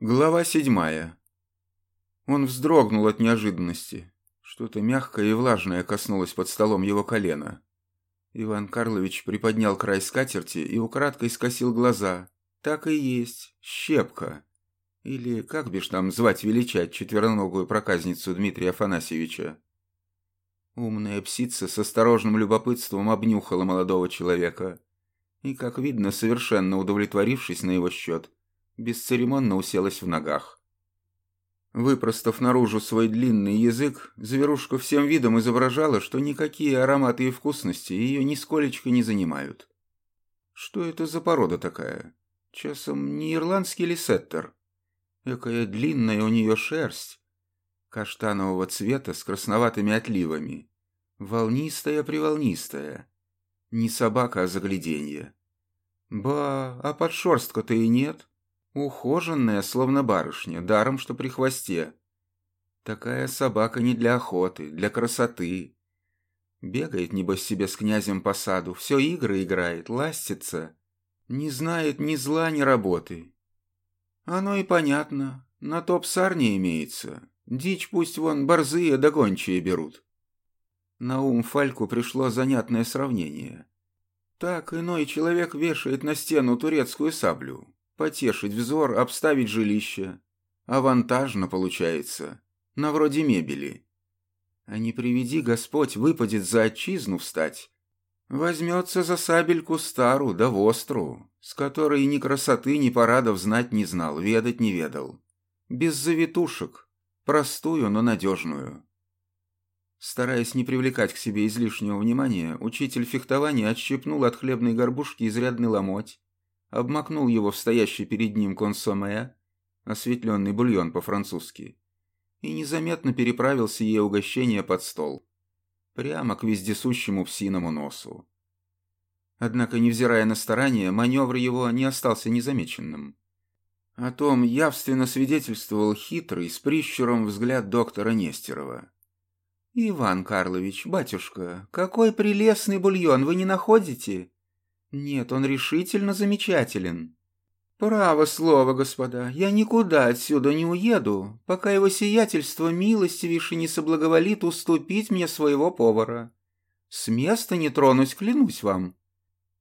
Глава седьмая. Он вздрогнул от неожиданности. Что-то мягкое и влажное коснулось под столом его колена. Иван Карлович приподнял край скатерти и украдкой скосил глаза. Так и есть, щепка. Или как бишь там звать величать четвероногую проказницу Дмитрия Афанасьевича? Умная псица с осторожным любопытством обнюхала молодого человека. И, как видно, совершенно удовлетворившись на его счет, бесцеремонно уселась в ногах. Выпростав наружу свой длинный язык, зверушка всем видом изображала, что никакие ароматы и вкусности ее нисколечко не занимают. Что это за порода такая? Часом не ирландский ли сеттер? Экая длинная у нее шерсть, каштанового цвета с красноватыми отливами, волнистая-приволнистая. Не собака, а загляденье. Ба, а подшерстка-то и нет. Ухоженная, словно барышня, даром что при хвосте. Такая собака не для охоты, для красоты. Бегает, небось, себе с князем по саду, все игры играет, ластится. Не знает ни зла, ни работы. Оно и понятно, на то псар не имеется. Дичь пусть вон борзые да гончие берут. На ум Фальку пришло занятное сравнение. Так иной человек вешает на стену турецкую саблю, потешить взор, обставить жилище. Авантажно получается, на вроде мебели. А не приведи Господь выпадет за отчизну встать. Возьмется за сабельку стару да востру, с которой ни красоты, ни парадов знать не знал, ведать не ведал. Без завитушек, простую, но надежную. Стараясь не привлекать к себе излишнего внимания, учитель фехтования отщипнул от хлебной горбушки изрядный ломоть, обмакнул его в стоящий перед ним консоме, осветленный бульон по-французски, и незаметно переправил сие угощение под стол, прямо к вездесущему псиному носу. Однако, невзирая на старания, маневр его не остался незамеченным. О том явственно свидетельствовал хитрый, с прищуром взгляд доктора Нестерова. «Иван Карлович, батюшка, какой прелестный бульон, вы не находите?» Нет, он решительно замечателен. Право слово, господа, я никуда отсюда не уеду, пока его сиятельство милостивейше не соблаговолит уступить мне своего повара. С места не тронусь, клянусь вам.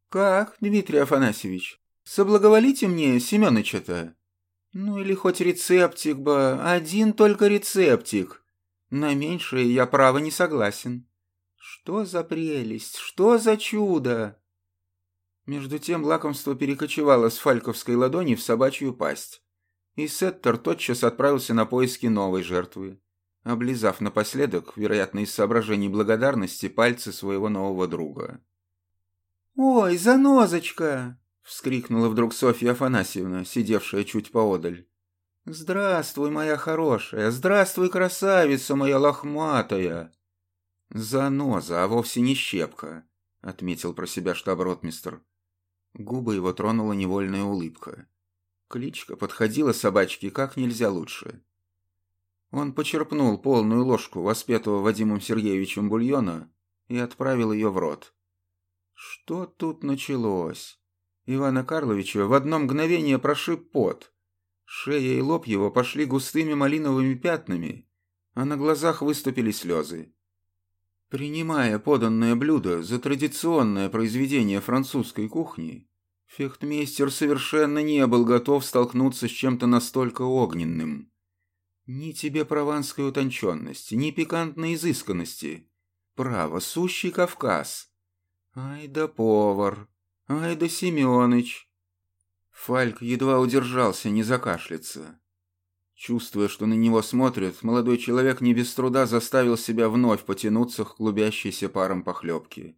Как, Дмитрий Афанасьевич, соблаговолите мне Семёныча-то? Ну или хоть рецептик бы, один только рецептик. На меньшее я право не согласен. Что за прелесть, что за чудо! Между тем лакомство перекочевало с фальковской ладони в собачью пасть, и Сеттер тотчас отправился на поиски новой жертвы, облизав напоследок, вероятно, из соображений благодарности, пальцы своего нового друга. «Ой, занозочка!» — вскрикнула вдруг Софья Афанасьевна, сидевшая чуть поодаль. «Здравствуй, моя хорошая! Здравствуй, красавица моя лохматая!» «Заноза, а вовсе не щепка», — отметил про себя штаб-ротмистр. Губы его тронула невольная улыбка. Кличка подходила собачке как нельзя лучше. Он почерпнул полную ложку воспетого Вадимом Сергеевичем бульона и отправил ее в рот. Что тут началось? Ивана Карловича в одно мгновение прошиб пот. Шея и лоб его пошли густыми малиновыми пятнами, а на глазах выступили слезы. Принимая поданное блюдо за традиционное произведение французской кухни, фехтмейстер совершенно не был готов столкнуться с чем-то настолько огненным. Ни тебе прованской утонченности, ни пикантной изысканности. Право, сущий Кавказ. Ай да повар, ай да Семёныч. Фальк едва удержался не закашляться. Чувствуя, что на него смотрят, молодой человек не без труда заставил себя вновь потянуться к клубящейся паром похлебки.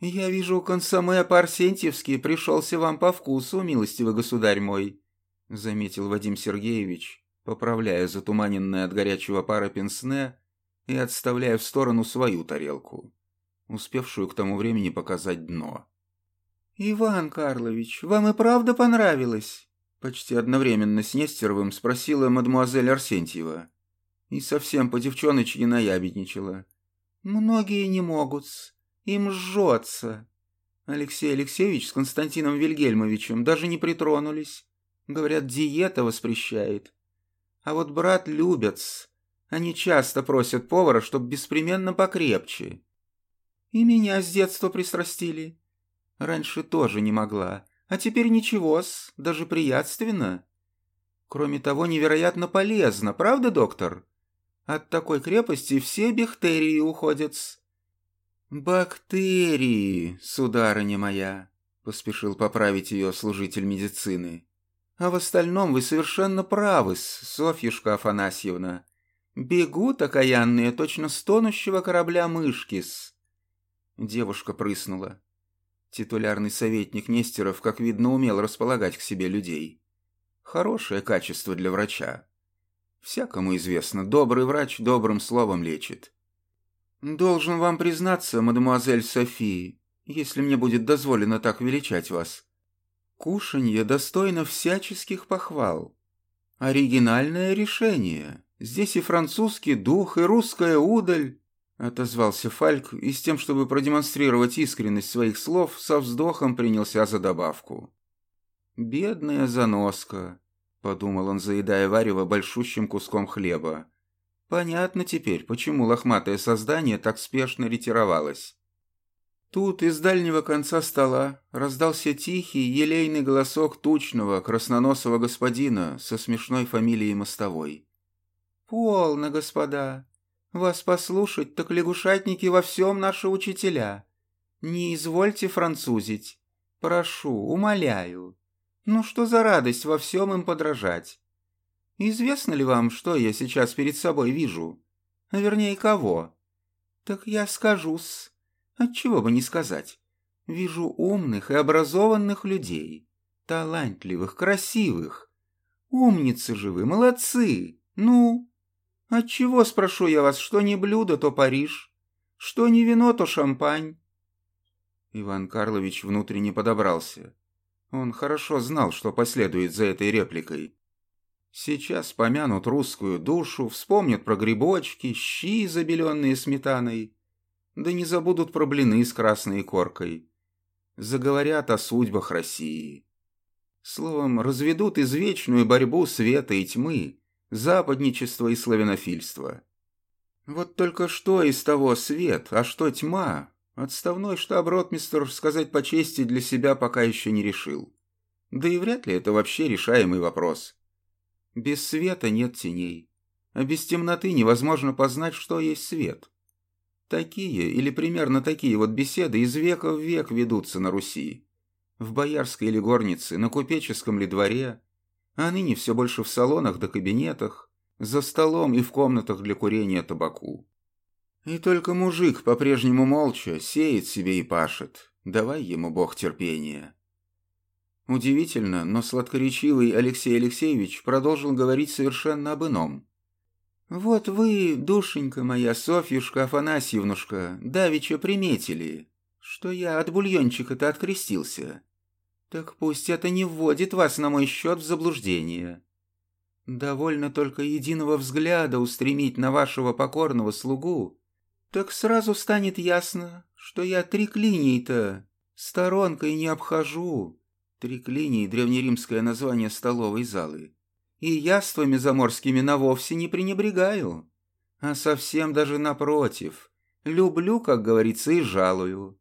«Я вижу, консоме по-арсентьевски пришелся вам по вкусу, милостивый государь мой», заметил Вадим Сергеевич, поправляя затуманенное от горячего пара пенсне и отставляя в сторону свою тарелку, успевшую к тому времени показать дно. «Иван Карлович, вам и правда понравилось?» Почти одновременно с Нестеровым спросила мадемуазель Арсентьева. И совсем по девчоночке наябедничала. «Многие не могут. Им жжется». Алексей Алексеевич с Константином Вильгельмовичем даже не притронулись. Говорят, диета воспрещает. А вот брат любят. Они часто просят повара, чтоб беспременно покрепче. И меня с детства пристрастили. Раньше тоже не могла, а теперь ничего-с, даже приятственно. Кроме того, невероятно полезно, правда, доктор? От такой крепости все бактерии уходят. Бактерии, сударыня моя, поспешил поправить ее служитель медицины. А в остальном вы совершенно правы, Софьюшка Афанасьевна. Бегут окаянные, точно стонущего корабля мышкис. Девушка прыснула. Титулярный советник Нестеров, как видно, умел располагать к себе людей. Хорошее качество для врача. Всякому известно, добрый врач добрым словом лечит. Должен вам признаться, мадемуазель Софии, если мне будет дозволено так величать вас, Кушанье достойно всяческих похвал. Оригинальное решение. Здесь и французский дух, и русская удаль. Отозвался Фальк и с тем, чтобы продемонстрировать искренность своих слов, со вздохом принялся за добавку. «Бедная заноска», — подумал он, заедая варево большущим куском хлеба. «Понятно теперь, почему лохматое создание так спешно ретировалось. Тут из дальнего конца стола раздался тихий, елейный голосок тучного, красноносого господина со смешной фамилией Мостовой. «Полно, господа! Вас послушать, так лягушатники во всем наши учителя. Не извольте французить. Прошу, умоляю. Ну что за радость во всем им подражать? Известно ли вам, что я сейчас перед собой вижу? Вернее, кого? Так я скажу-с. Отчего бы не сказать. Вижу умных и образованных людей. Талантливых, красивых. Умницы же вы, молодцы. Ну? Отчего, спрошу я вас, что не блюдо, то Париж? Что не вино, то шампань? Иван Карлович внутренне подобрался. Он хорошо знал, что последует за этой репликой. Сейчас помянут русскую душу, вспомнят про грибочки, щи, забеленные сметаной, да не забудут про блины с красной коркой. Заговорят о судьбах России. Словом, разведут извечную борьбу света и тьмы, западничество и славянофильство. Вот только что из того свет, а что тьма, отставной штаб-ротмистр, сказать по чести, для себя пока еще не решил. Да и вряд ли это вообще решаемый вопрос. Без света нет теней, а без темноты невозможно познать, что есть свет. Такие или примерно такие вот беседы из века в век ведутся на Руси. В боярской или горнице, на купеческом ли дворе, а ныне все больше в салонах да кабинетах, за столом и в комнатах для курения табаку. И только мужик по-прежнему молча сеет себе и пашет. Давай ему бог терпения. Удивительно, но сладкоречивый Алексей Алексеевич продолжил говорить совершенно об ином. «Вот вы, душенька моя, Софьюшка Афанасьевнушка, давеча приметили, что я от бульончика-то открестился. Так пусть это не вводит вас на мой счет в заблуждение. Довольно только единого взгляда устремить на вашего покорного слугу, так сразу станет ясно, что я триклиний-то сторонкой не обхожу». Триклиний — древнеримское название столовой залы и яствами заморскими на вовсе не пренебрегаю, а совсем даже напротив. Люблю, как говорится, и жалую.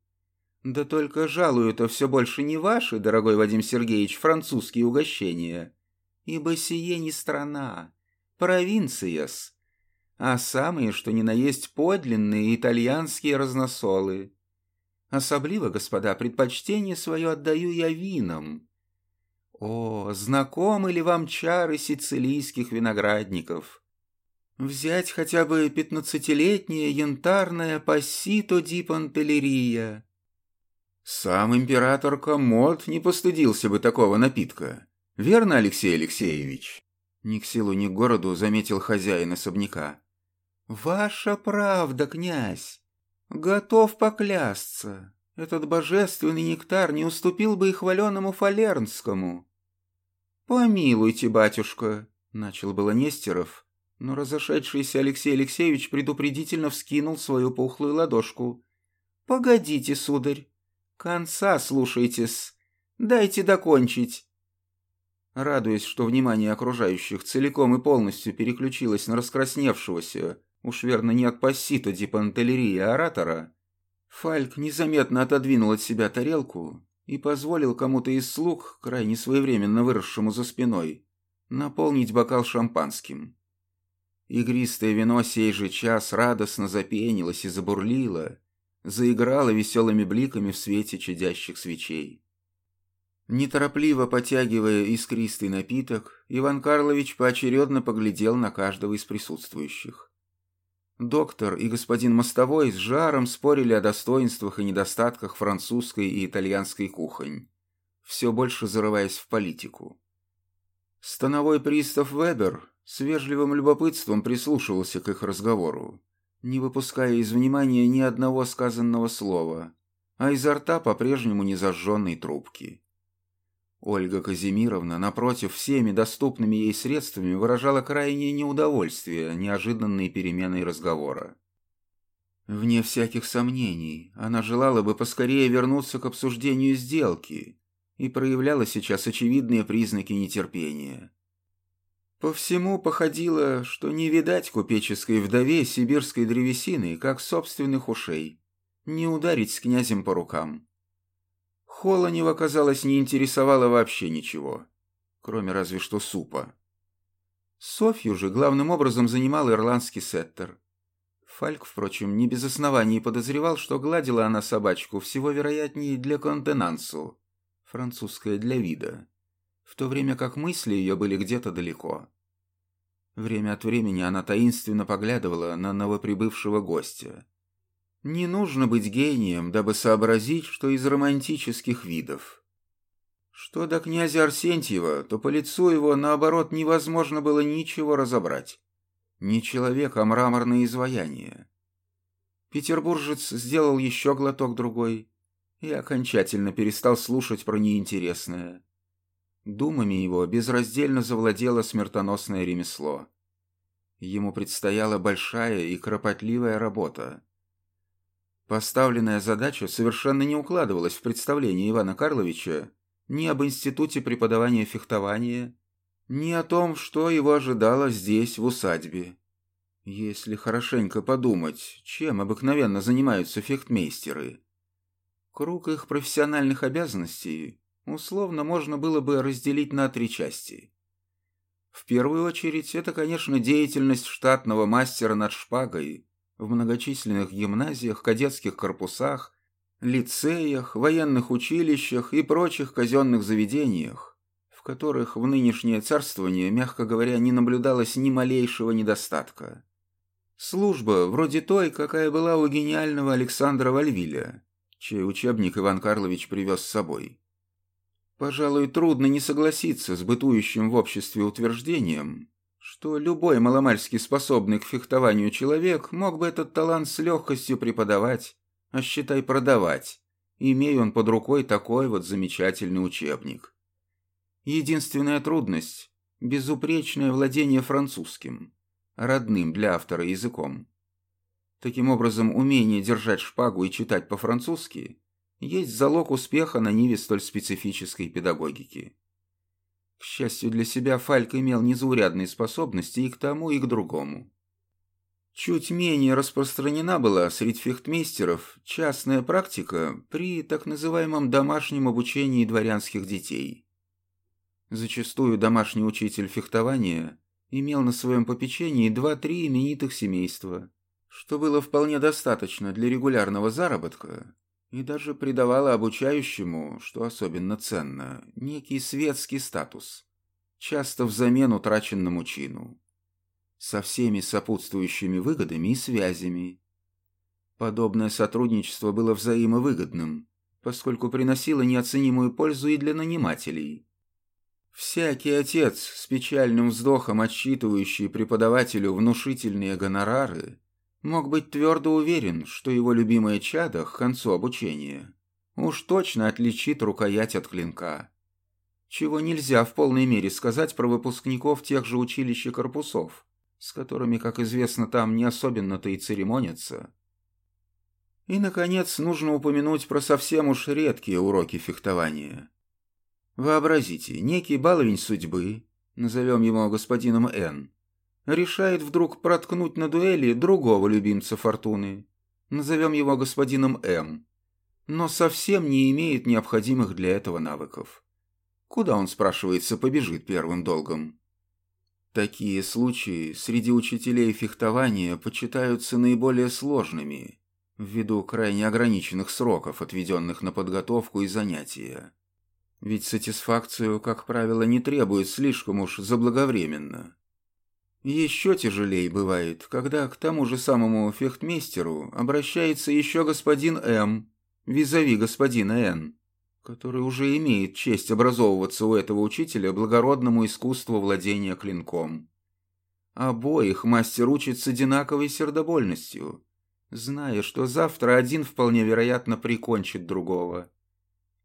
Да только жалую-то все больше не ваши, дорогой Вадим Сергеевич, французские угощения, ибо сие не страна, провинция-с, а самые, что ни на есть подлинные итальянские разносолы. Особливо, господа, предпочтение свое отдаю я винам, о, знакомы ли вам чары сицилийских виноградников? Взять хотя бы пятнадцатилетнее янтарное пассито ди Пантелерия. Сам император Комод не постыдился бы такого напитка. Верно, Алексей Алексеевич? Ни к селу, ни к городу заметил хозяин особняка. Ваша правда, князь. Готов поклясться. Этот божественный нектар не уступил бы и хваленому фалернскому. «Помилуйте, батюшка», — начал было Нестеров, но разошедшийся Алексей Алексеевич предупредительно вскинул свою пухлую ладошку. «Погодите, сударь, конца слушайтесь, дайте докончить». радуясь, что внимание окружающих целиком и полностью переключилось на раскрасневшегося, уж верно не от пассита дипантелерии оратора, Фальк незаметно отодвинул от себя тарелку и позволил кому-то из слуг, крайне своевременно выросшему за спиной, наполнить бокал шампанским. Игристое вино сей же час радостно запенилось и забурлило, заиграло веселыми бликами в свете чадящих свечей. Неторопливо потягивая искристый напиток, Иван Карлович поочередно поглядел на каждого из присутствующих. Доктор и господин Мостовой с жаром спорили о достоинствах и недостатках французской и итальянской кухонь, все больше зарываясь в политику. Становой пристав Вебер с вежливым любопытством прислушивался к их разговору, не выпуская из внимания ни одного сказанного слова, а изо рта по-прежнему не зажженной трубки. Ольга Казимировна, напротив, всеми доступными ей средствами выражала крайнее неудовольствие неожиданной переменой разговора. Вне всяких сомнений, она желала бы поскорее вернуться к обсуждению сделки и проявляла сейчас очевидные признаки нетерпения. По всему походило, что не видать купеческой вдове сибирской древесины, как собственных ушей, не ударить с князем по рукам. Холонева, казалось, не интересовало вообще ничего, кроме разве что супа. Софью же главным образом занимал ирландский сеттер. Фальк, впрочем, не без оснований подозревал, что гладила она собачку всего вероятнее для контенансу, французское для вида в то время как мысли ее были где-то далеко. Время от времени она таинственно поглядывала на новоприбывшего гостя. Не нужно быть гением, дабы сообразить, что из романтических видов. Что до князя Арсентьева, то по лицу его, наоборот, невозможно было ничего разобрать. Не человек, а мраморное изваяние. Петербуржец сделал еще глоток другой и окончательно перестал слушать про неинтересное. Думами его безраздельно завладело смертоносное ремесло. Ему предстояла большая и кропотливая работа. Поставленная задача совершенно не укладывалась в представление Ивана Карловича ни об институте преподавания фехтования, ни о том, что его ожидало здесь, в усадьбе. Если хорошенько подумать, чем обыкновенно занимаются фехтмейстеры. Круг их профессиональных обязанностей условно можно было бы разделить на три части. В первую очередь, это, конечно, деятельность штатного мастера над шпагой в многочисленных гимназиях, кадетских корпусах, лицеях, военных училищах и прочих казенных заведениях, в которых в нынешнее царствование, мягко говоря, не наблюдалось ни малейшего недостатка. Служба вроде той, какая была у гениального Александра Вальвиля, чей учебник Иван Карлович привез с собой. Пожалуй, трудно не согласиться с бытующим в обществе утверждением, что любой маломальски способный к фехтованию человек мог бы этот талант с легкостью преподавать, а считай продавать, имея он под рукой такой вот замечательный учебник. Единственная трудность – безупречное владение французским, родным для автора языком. Таким образом, умение держать шпагу и читать по-французски есть залог успеха на ниве столь специфической педагогики. К счастью для себя, Фальк имел незаурядные способности и к тому, и к другому. Чуть менее распространена была среди фехтмейстеров частная практика при так называемом домашнем обучении дворянских детей. Зачастую домашний учитель фехтования имел на своем попечении два-три именитых семейства, что было вполне достаточно для регулярного заработка и даже придавала обучающему, что особенно ценно, некий светский статус, часто взамен утраченному чину, со всеми сопутствующими выгодами и связями. Подобное сотрудничество было взаимовыгодным, поскольку приносило неоценимую пользу и для нанимателей. Всякий отец, с печальным вздохом отсчитывающий преподавателю внушительные гонорары, мог быть твердо уверен, что его любимое чадо к концу обучения уж точно отличит рукоять от клинка. Чего нельзя в полной мере сказать про выпускников тех же училищ и корпусов, с которыми, как известно, там не особенно-то и церемонятся. И, наконец, нужно упомянуть про совсем уж редкие уроки фехтования. Вообразите, некий баловень судьбы, назовем его господином Н, решает вдруг проткнуть на дуэли другого любимца фортуны, назовем его господином М, но совсем не имеет необходимых для этого навыков. Куда он, спрашивается, побежит первым долгом? Такие случаи среди учителей фехтования почитаются наиболее сложными, ввиду крайне ограниченных сроков, отведенных на подготовку и занятия. Ведь сатисфакцию, как правило, не требует слишком уж заблаговременно. Еще тяжелее бывает, когда к тому же самому фехтмейстеру обращается еще господин М, визави господина Н, который уже имеет честь образовываться у этого учителя благородному искусству владения клинком. Обоих мастер учит с одинаковой сердобольностью, зная, что завтра один вполне вероятно прикончит другого.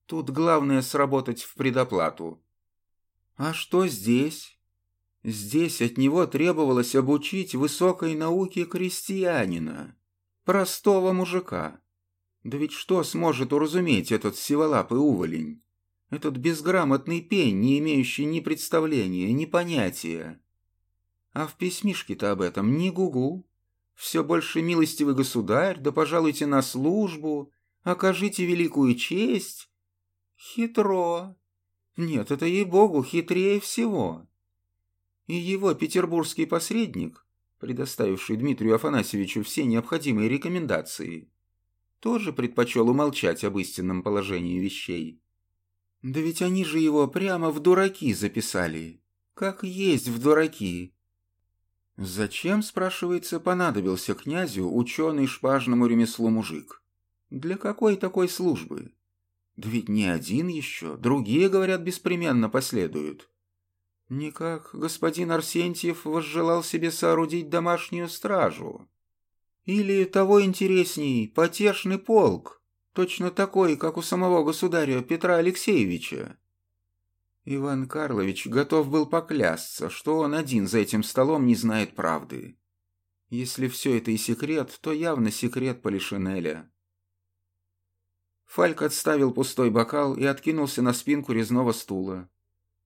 Тут главное сработать в предоплату. А что здесь? Здесь от него требовалось обучить высокой науке крестьянина, простого мужика. Да ведь что сможет уразуметь этот сиволапый уволень? Этот безграмотный пень, не имеющий ни представления, ни понятия. А в письмишке-то об этом ни гугу. Все больше милостивый государь, да пожалуйте на службу, окажите великую честь, Хитро. Нет, это ей-богу хитрее всего. И его петербургский посредник, предоставивший Дмитрию Афанасьевичу все необходимые рекомендации, тоже предпочел умолчать об истинном положении вещей. Да ведь они же его прямо в дураки записали. Как есть в дураки. Зачем, спрашивается, понадобился князю ученый шпажному ремеслу мужик? Для какой такой службы? Да ведь не один еще, другие, говорят, беспременно последуют. Никак господин Арсентьев возжелал себе соорудить домашнюю стражу. Или, того интересней, потешный полк, точно такой, как у самого государя Петра Алексеевича. Иван Карлович готов был поклясться, что он один за этим столом не знает правды. Если все это и секрет, то явно секрет Полишинеля. Фальк отставил пустой бокал и откинулся на спинку резного стула.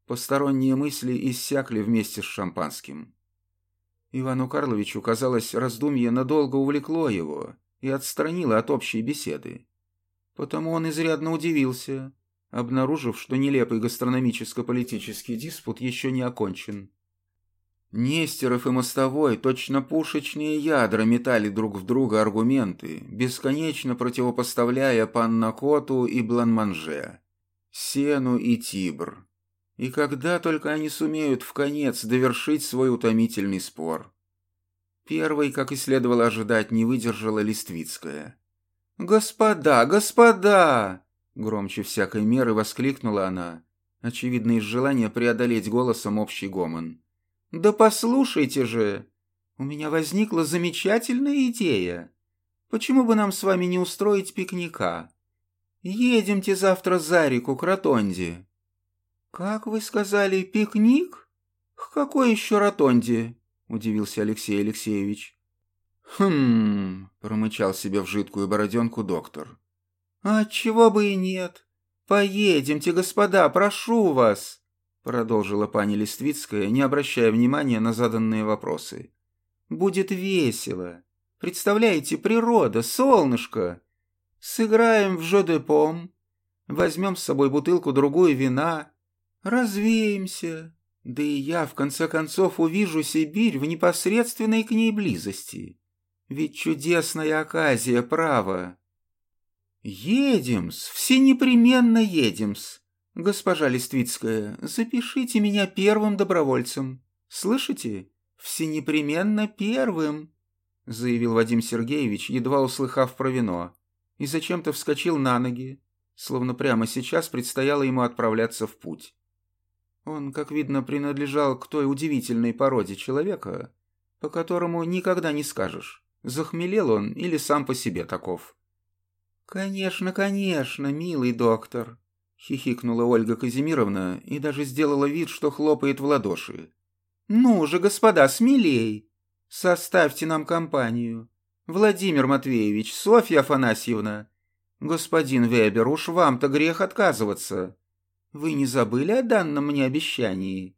Посторонние мысли иссякли вместе с шампанским. Ивану Карловичу, казалось, раздумье надолго увлекло его и отстранило от общей беседы. Потому он изрядно удивился, обнаружив, что нелепый гастрономическо-политический диспут еще не окончен. Нестеров и Мостовой точно пушечные ядра метали друг в друга аргументы, бесконечно противопоставляя Паннакоту и Бланманже, Сену и Тибр. И когда только они сумеют в конец довершить свой утомительный спор. Первой, как и следовало ожидать, не выдержала Листвицкая. «Господа, господа!» Громче всякой меры воскликнула она, очевидно из желания преодолеть голосом общий гомон. «Да послушайте же! У меня возникла замечательная идея. Почему бы нам с вами не устроить пикника? Едемте завтра за реку к Ротонде». «Как вы сказали, пикник? К какой еще Ротонде?» – удивился Алексей Алексеевич. «Хм...» – промычал себе в жидкую бороденку доктор. «А чего бы и нет? Поедемте, господа, прошу вас!» продолжила пани Листвицкая, не обращая внимания на заданные вопросы. «Будет весело. Представляете, природа, солнышко. Сыграем в жодепом, возьмем с собой бутылку-другую вина, развеемся. Да и я, в конце концов, увижу Сибирь в непосредственной к ней близости. Ведь чудесная оказия, право. Едем-с, все непременно едем-с. «Госпожа Листвицкая, запишите меня первым добровольцем. Слышите? Всенепременно первым!» заявил Вадим Сергеевич, едва услыхав про вино, и зачем-то вскочил на ноги, словно прямо сейчас предстояло ему отправляться в путь. Он, как видно, принадлежал к той удивительной породе человека, по которому никогда не скажешь, захмелел он или сам по себе таков. «Конечно, конечно, милый доктор», Хихикнула Ольга Казимировна и даже сделала вид, что хлопает в ладоши. «Ну же, господа, смелей! Составьте нам компанию. Владимир Матвеевич, Софья Афанасьевна. Господин Вебер, уж вам-то грех отказываться. Вы не забыли о данном мне обещании?»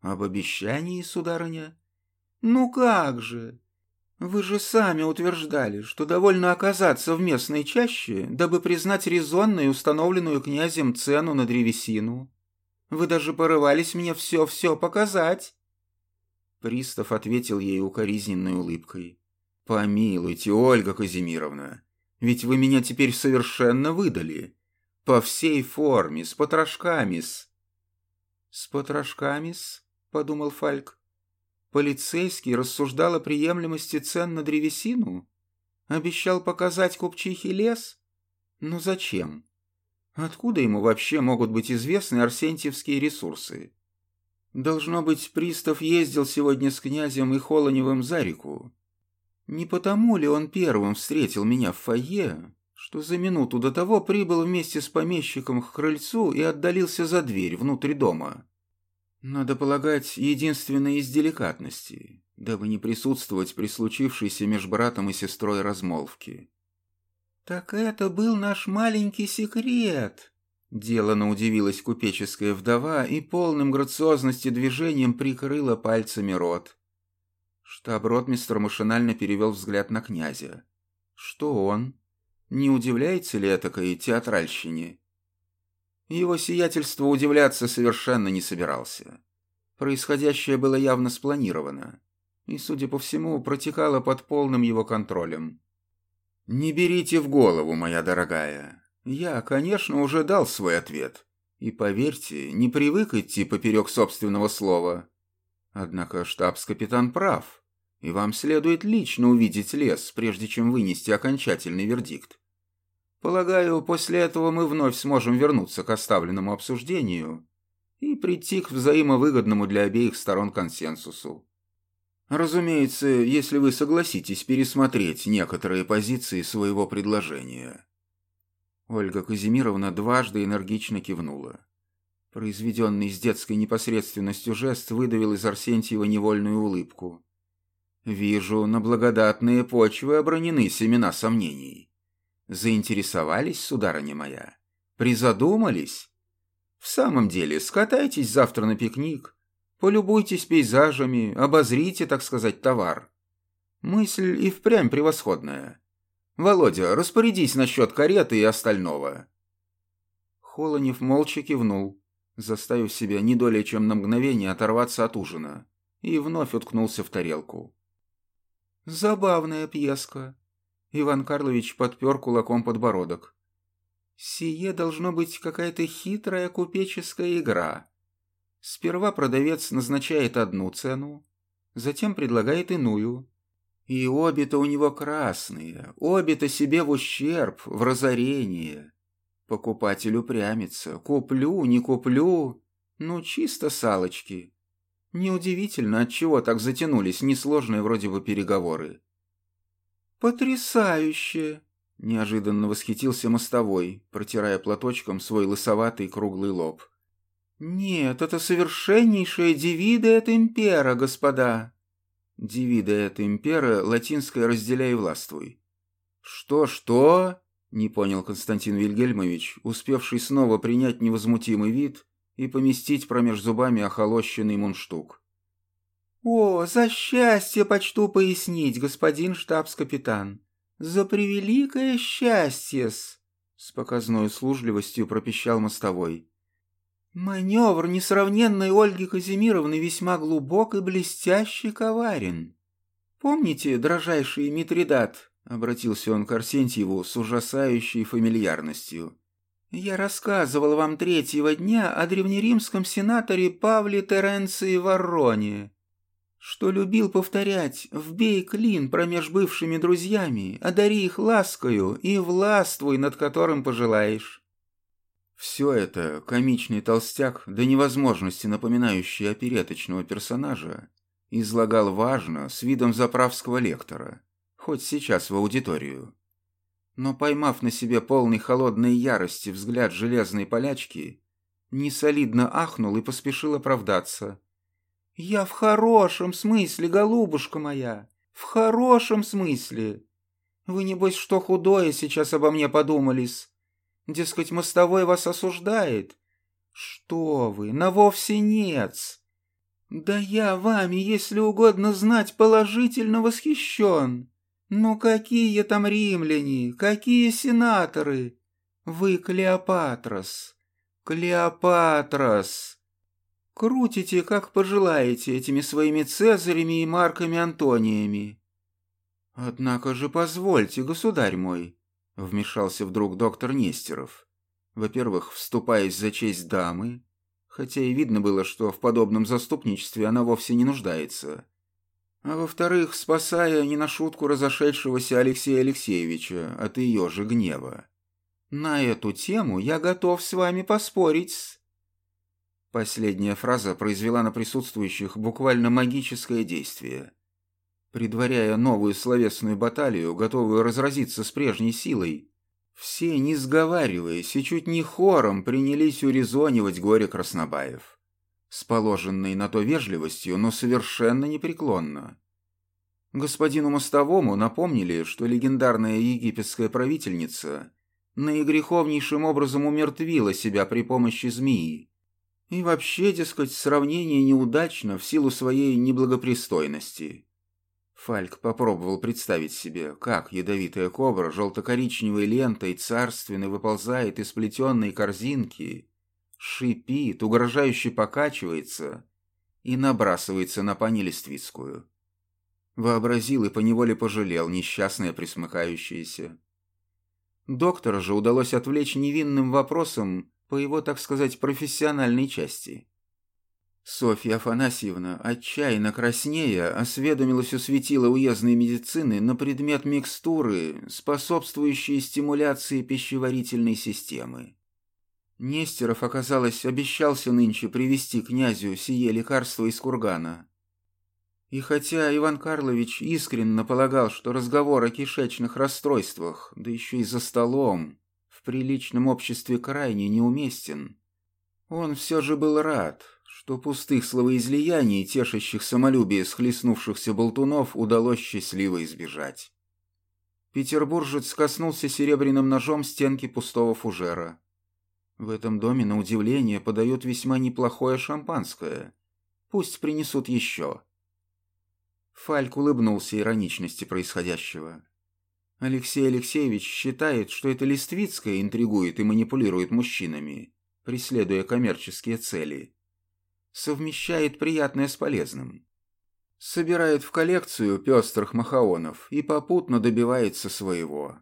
«Об обещании, сударыня?» «Ну как же! Вы же сами утверждали, что довольно оказаться в местной чаще, дабы признать резонную установленную князем цену на древесину. Вы даже порывались мне все-все показать. Пристав ответил ей укоризненной улыбкой. «Помилуйте, Ольга Казимировна, ведь вы меня теперь совершенно выдали. По всей форме, с потрошками-с». «С потрошками-с?» — подумал Фальк. Полицейский рассуждал о приемлемости цен на древесину? Обещал показать купчихе лес? Но зачем? Откуда ему вообще могут быть известны арсентьевские ресурсы? Должно быть, пристав ездил сегодня с князем и Холоневым за реку. Не потому ли он первым встретил меня в фойе, что за минуту до того прибыл вместе с помещиком к крыльцу и отдалился за дверь внутрь дома? Надо полагать, единственное из деликатности, дабы не присутствовать при случившейся между братом и сестрой размолвке. «Так это был наш маленький секрет!» Делано удивилась купеческая вдова и полным грациозности движением прикрыла пальцами рот. Штаб-ротмистр машинально перевел взгляд на князя. «Что он? Не удивляется ли этакой театральщине?» Его сиятельство удивляться совершенно не собирался. Происходящее было явно спланировано и, судя по всему, протекало под полным его контролем. «Не берите в голову, моя дорогая. Я, конечно, уже дал свой ответ. И, поверьте, не привык идти поперек собственного слова. Однако штабс-капитан прав, и вам следует лично увидеть лес, прежде чем вынести окончательный вердикт. Полагаю, после этого мы вновь сможем вернуться к оставленному обсуждению и прийти к взаимовыгодному для обеих сторон консенсусу. Разумеется, если вы согласитесь пересмотреть некоторые позиции своего предложения. Ольга Казимировна дважды энергично кивнула. Произведенный с детской непосредственностью жест выдавил из Арсентьева невольную улыбку. «Вижу, на благодатные почвы обронены семена сомнений. Заинтересовались, сударыня моя? Призадумались? В самом деле, скатайтесь завтра на пикник, полюбуйтесь пейзажами, обозрите, так сказать, товар. Мысль и впрямь превосходная. Володя, распорядись насчет кареты и остального. Холонев молча кивнул, заставив себя не долей чем на мгновение оторваться от ужина, и вновь уткнулся в тарелку. «Забавная пьеска», Иван Карлович подпер кулаком подбородок. «Сие должно быть какая-то хитрая купеческая игра. Сперва продавец назначает одну цену, затем предлагает иную. И обе-то у него красные, обе-то себе в ущерб, в разорение. Покупатель упрямится, куплю, не куплю, ну чисто салочки. Неудивительно, отчего так затянулись несложные вроде бы переговоры. «Потрясающе!» – неожиданно восхитился мостовой, протирая платочком свой лысоватый круглый лоб. «Нет, это совершеннейшая дивида эт импера, господа!» «Дивида эт импера» – латинское «разделяй и властвуй». «Что-что?» – не понял Константин Вильгельмович, успевший снова принять невозмутимый вид и поместить промеж зубами охолощенный мундштук. «О, за счастье почту пояснить, господин штабс-капитан. За превеликое счастье-с!» С показной услужливостью пропищал мостовой. «Маневр несравненной Ольги Казимировны весьма глубок и блестящий коварен. Помните, дрожайший Митридат?» — обратился он к Арсентьеву с ужасающей фамильярностью. «Я рассказывал вам третьего дня о древнеримском сенаторе Павле Теренции Вороне, что любил повторять «вбей клин промеж бывшими друзьями, одари их ласкою и властвуй, над которым пожелаешь». Все это комичный толстяк, до невозможности напоминающий опереточного персонажа, излагал важно, с видом заправского лектора, хоть сейчас в аудиторию. Но поймав на себе полный холодной ярости взгляд железной полячки, несолидно ахнул и поспешил оправдаться – «Я в хорошем смысле, голубушка моя, в хорошем смысле. Вы, небось, что худое сейчас обо мне подумались. Дескать, мостовой вас осуждает. «Что вы, на вовсе нет!» «Да я вами, если угодно знать, положительно восхищен. Но какие там римляне, какие сенаторы! Вы Клеопатрос, Клеопатрос!» Крутите, как пожелаете, этими своими Цезарями и Марками Антониями. Однако же позвольте, государь мой, вмешался вдруг доктор Нестеров. Во-первых, вступаясь за честь дамы, хотя и видно было, что в подобном заступничестве она вовсе не нуждается. А во-вторых, спасая не на шутку разошедшегося Алексея Алексеевича от ее же гнева. На эту тему я готов с вами поспорить. Последняя фраза произвела на присутствующих буквально магическое действие. Предваряя новую словесную баталию, готовую разразиться с прежней силой, все, не сговариваясь и чуть не хором, принялись урезонивать горе Краснобаев. С положенной на то вежливостью, но совершенно непреклонно. Господину Мостовому напомнили, что легендарная египетская правительница наигреховнейшим образом умертвила себя при помощи змеи, и вообще, дескать, сравнение неудачно в силу своей неблагопристойности. Фальк попробовал представить себе, как ядовитая кобра желто-коричневой лентой царственно выползает из плетенной корзинки, шипит, угрожающе покачивается и набрасывается на пани Листвицкую. Вообразил и поневоле пожалел несчастное присмыкающееся. Доктора же удалось отвлечь невинным вопросом по его, так сказать, профессиональной части. Софья Афанасьевна, отчаянно краснея, осведомилась у светила уездной медицины на предмет микстуры, способствующей стимуляции пищеварительной системы. Нестеров, оказалось, обещался нынче привезти князю сие лекарство из кургана. И хотя Иван Карлович искренне полагал, что разговор о кишечных расстройствах, да еще и за столом, в приличном обществе крайне неуместен. Он все же был рад, что пустых словоизлияний, тешащих самолюбие схлестнувшихся болтунов, удалось счастливо избежать. Петербуржец коснулся серебряным ножом стенки пустого фужера. В этом доме, на удивление, подают весьма неплохое шампанское. Пусть принесут еще. Фальк улыбнулся ироничности происходящего. Алексей Алексеевич считает, что это Листвицкая интригует и манипулирует мужчинами, преследуя коммерческие цели. Совмещает приятное с полезным. Собирает в коллекцию пестрых махаонов и попутно добивается своего.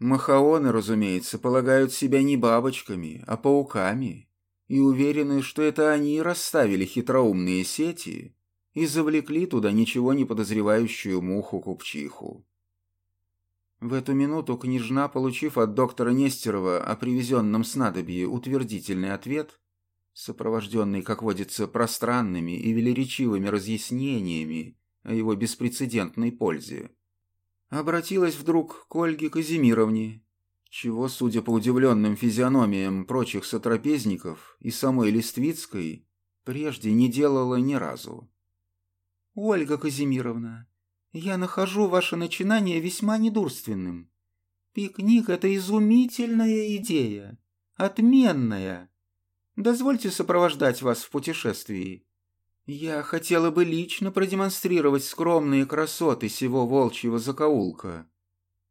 Махаоны, разумеется, полагают себя не бабочками, а пауками, и уверены, что это они расставили хитроумные сети и завлекли туда ничего не подозревающую муху-купчиху. В эту минуту княжна, получив от доктора Нестерова о привезенном снадобье утвердительный ответ, сопровожденный, как водится, пространными и велеречивыми разъяснениями о его беспрецедентной пользе, обратилась вдруг к Ольге Казимировне, чего, судя по удивленным физиономиям прочих сотрапезников и самой Листвицкой, прежде не делала ни разу. «Ольга Казимировна, я нахожу ваше начинание весьма недурственным. Пикник — это изумительная идея. Отменная. Дозвольте сопровождать вас в путешествии. Я хотела бы лично продемонстрировать скромные красоты сего волчьего закоулка.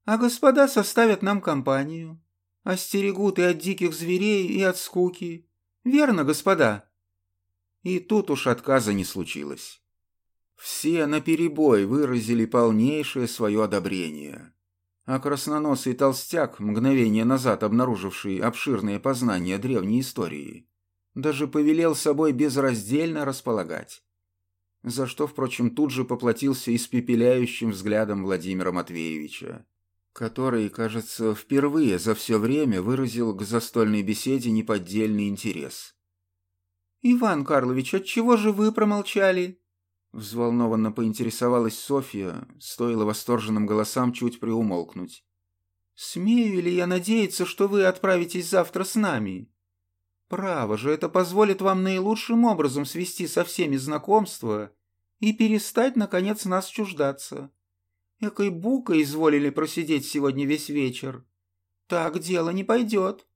А господа составят нам компанию. Остерегут и от диких зверей, и от скуки. Верно, господа?» И тут уж отказа не случилось. Все наперебой выразили полнейшее свое одобрение. А красноносый толстяк, мгновение назад обнаруживший обширные познания древней истории, даже повелел собой безраздельно располагать. За что, впрочем, тут же поплатился испепеляющим взглядом Владимира Матвеевича, который, кажется, впервые за все время выразил к застольной беседе неподдельный интерес. «Иван Карлович, отчего же вы промолчали?» Взволнованно поинтересовалась Софья, стоило восторженным голосам чуть приумолкнуть. «Смею ли я надеяться, что вы отправитесь завтра с нами? Право же, это позволит вам наилучшим образом свести со всеми знакомства и перестать, наконец, нас чуждаться. Экой бука изволили просидеть сегодня весь вечер. Так дело не пойдет».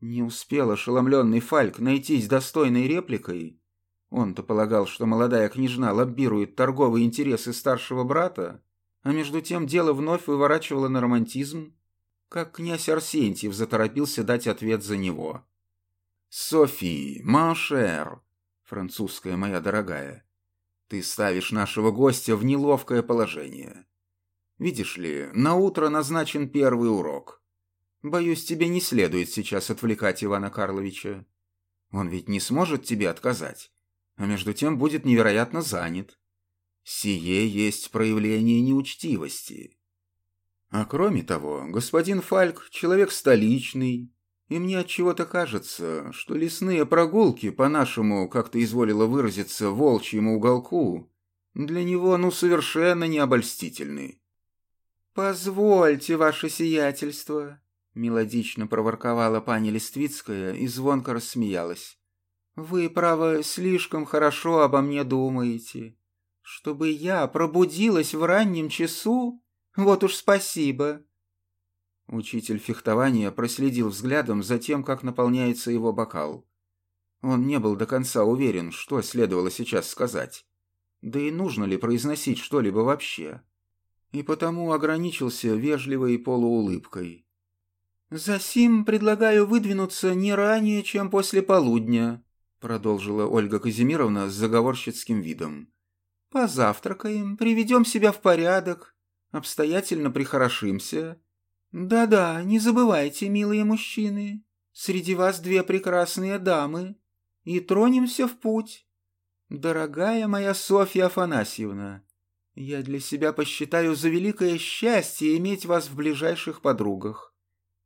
Не успел ошеломленный Фальк найтись достойной репликой. Он-то полагал, что молодая княжна лоббирует торговые интересы старшего брата, а между тем дело вновь выворачивало на романтизм, как князь Арсентьев заторопился дать ответ за него. «Софи, маншер, французская моя дорогая, ты ставишь нашего гостя в неловкое положение. Видишь ли, на утро назначен первый урок. Боюсь, тебе не следует сейчас отвлекать Ивана Карловича. Он ведь не сможет тебе отказать, а между тем будет невероятно занят. Сие есть проявление неучтивости. А кроме того, господин Фальк — человек столичный, и мне от чего то кажется, что лесные прогулки по нашему, как ты изволила выразиться, волчьему уголку, для него ну совершенно не обольстительны. «Позвольте, ваше сиятельство», — мелодично проворковала пани Листвицкая и звонко рассмеялась. «Вы, право, слишком хорошо обо мне думаете. Чтобы я пробудилась в раннем часу? Вот уж спасибо. Учитель фехтования проследил взглядом за тем, как наполняется его бокал. Он не был до конца уверен, что следовало сейчас сказать. Да и нужно ли произносить что-либо вообще. И потому ограничился вежливой полуулыбкой. «Засим предлагаю выдвинуться не ранее, чем после полудня», продолжила Ольга Казимировна с заговорщицким видом. «Позавтракаем, приведем себя в порядок, обстоятельно прихорошимся, «Да-да, не забывайте, милые мужчины, среди вас две прекрасные дамы, и тронемся в путь. Дорогая моя Софья Афанасьевна, я для себя посчитаю за великое счастье иметь вас в ближайших подругах.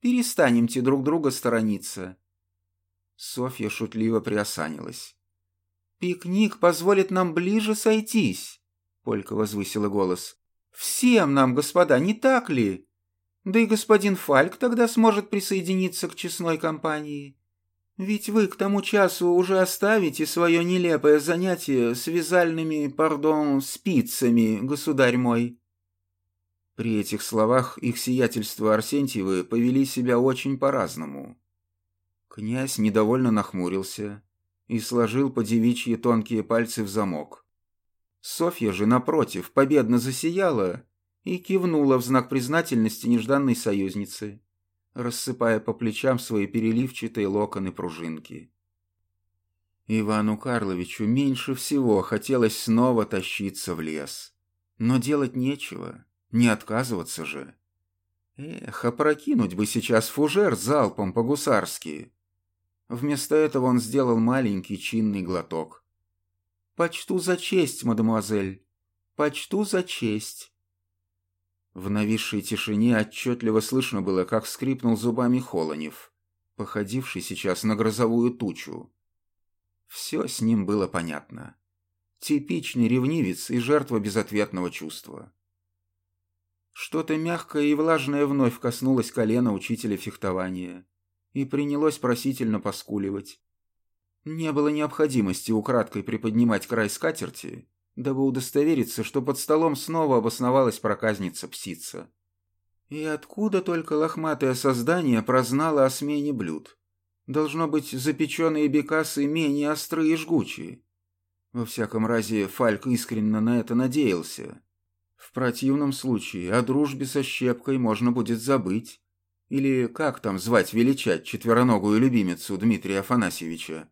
Перестанемте друг друга сторониться». Софья шутливо приосанилась. «Пикник позволит нам ближе сойтись», — Полька возвысила голос. «Всем нам, господа, не так ли?» Да и господин Фальк тогда сможет присоединиться к честной компании. Ведь вы к тому часу уже оставите свое нелепое занятие с вязальными, пардон, спицами, государь мой». При этих словах их сиятельство Арсентьевы повели себя очень по-разному. Князь недовольно нахмурился и сложил по девичьи тонкие пальцы в замок. Софья же, напротив, победно засияла и кивнула в знак признательности нежданной союзницы, рассыпая по плечам свои переливчатые локоны-пружинки. Ивану Карловичу меньше всего хотелось снова тащиться в лес. Но делать нечего, не отказываться же. Эх, опрокинуть бы сейчас фужер залпом по-гусарски. Вместо этого он сделал маленький чинный глоток. «Почту за честь, мадемуазель, почту за честь». В нависшей тишине отчетливо слышно было, как скрипнул зубами Холонев, походивший сейчас на грозовую тучу. Все с ним было понятно. Типичный ревнивец и жертва безответного чувства. Что-то мягкое и влажное вновь коснулось колена учителя фехтования и принялось просительно поскуливать. Не было необходимости украдкой приподнимать край скатерти дабы удостовериться, что под столом снова обосновалась проказница-псица. И откуда только лохматое создание прознало о смене блюд? Должно быть, запеченные бекасы менее острые и жгучие. Во всяком разе, Фальк искренне на это надеялся. В противном случае о дружбе со щепкой можно будет забыть. Или как там звать величать четвероногую любимицу Дмитрия Афанасьевича?